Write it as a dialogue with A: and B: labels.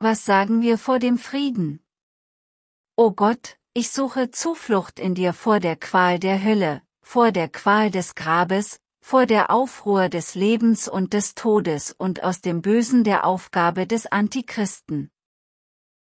A: Was sagen wir vor dem Frieden? O Gott, ich suche Zuflucht in dir vor der Qual der Hölle, vor der Qual des Grabes, vor der Aufruhr des Lebens und des Todes und aus dem Bösen der Aufgabe des Antichristen.